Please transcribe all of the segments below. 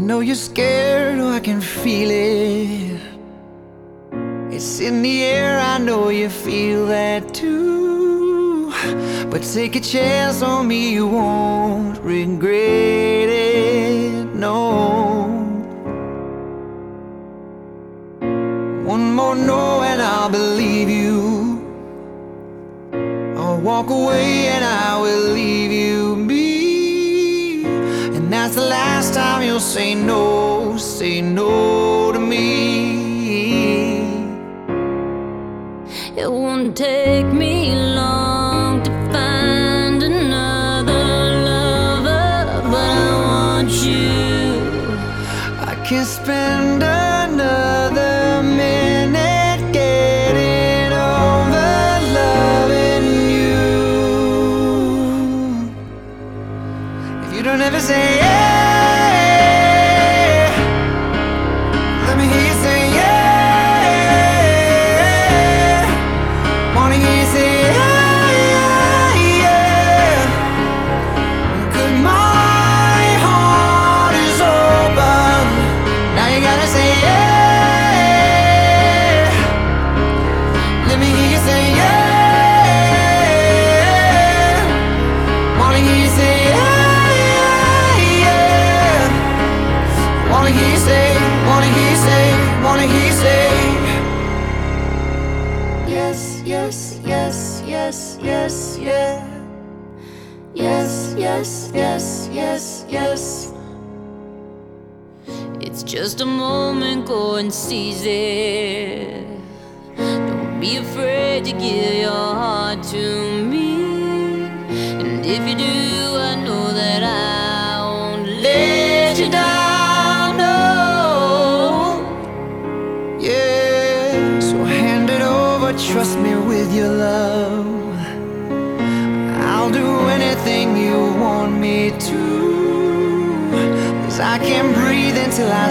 know you're scared, oh, I can feel it. It's in the air, I know you feel that too. But take a chance on me, you won't regret it, no. One more no, and I'll believe you. I'll walk away, and I will leave you'll say no, say no to me. It won't take me long to find another lover, but I want you. I can spend another minute getting over loving you. If you don't ever say wanna hear say. Yes, yes, yes, yes, yes, yeah. Yes, yes, yes, yes, yes. It's just a moment, go and seize it. Don't be afraid to give your heart to me. And if you do, trust me with your love. I'll do anything you want me to. Cause I can't breathe until I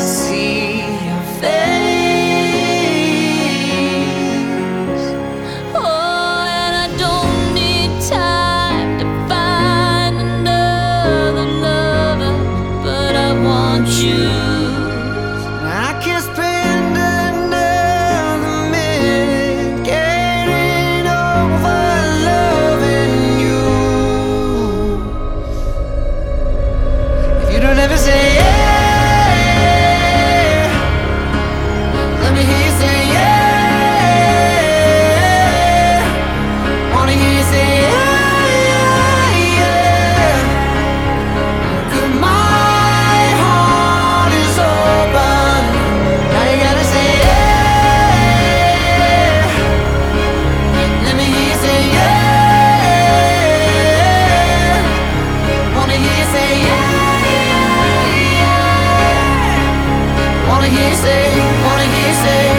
Wanna hear say, wanna hear say.